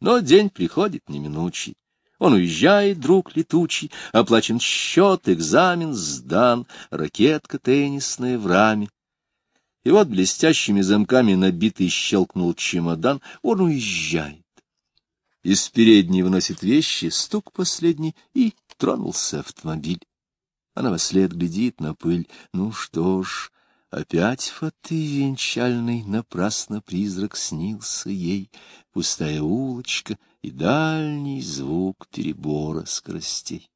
Но день приходит неминучий. Он уезжает, друг летучий, оплачен счет, экзамен сдан, ракетка теннисная в раме. И вот блестящими замками набитый щелкнул чемодан, он уезжает. Из передней выносит вещи, стук последний, и тронулся автомобиль. Она во след глядит на пыль. Ну что ж, опять фаты венчальный, напрасно призрак снился ей. Пустая улочка и дальний звук перебора скоростей.